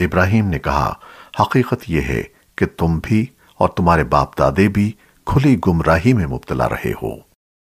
ابراہیم نے کہا، حقیقت یہ ہے کہ تم بھی اور تمہارے باپ دادے بھی کھلی گمراہی میں مبتلا رہے ہو۔